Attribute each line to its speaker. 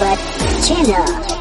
Speaker 1: but chin up.